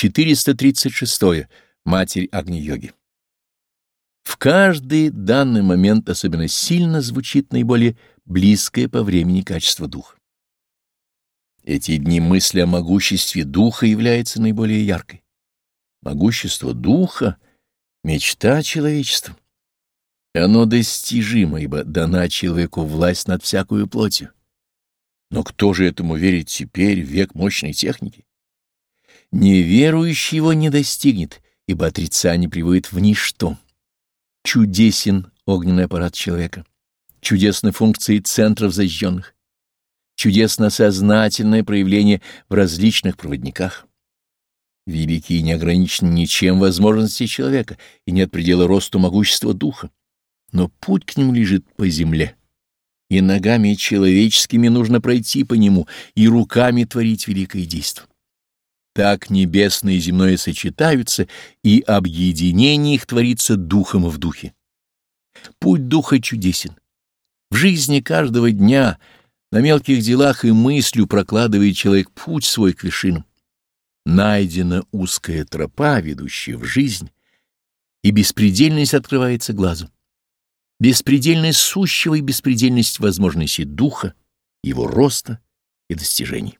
436. -е. Матерь Агни-йоги. В каждый данный момент особенно сильно звучит наиболее близкое по времени качество духа. Эти дни мысли о могуществе духа является наиболее яркой. Могущество духа — мечта человечества. Оно достижимо, ибо дана человеку власть над всякую плотью. Но кто же этому верит теперь, век мощной техники? Неверующий его не достигнет, ибо отрицание приводит в ничто. Чудесен огненный аппарат человека, чудесны функции центров зажженных, чудесно сознательное проявление в различных проводниках. Велики и не ограничены ничем возможности человека, и нет предела росту могущества духа. Но путь к нему лежит по земле, и ногами человеческими нужно пройти по нему, и руками творить великое действо. Так небесное и земное сочетаются, и объединение их творится духом в духе. Путь духа чудесен. В жизни каждого дня, на мелких делах и мыслью прокладывает человек путь свой к вершинам. Найдена узкая тропа, ведущая в жизнь, и беспредельность открывается глазу. Беспредельность сущего и беспредельность возможностей духа, его роста и достижений.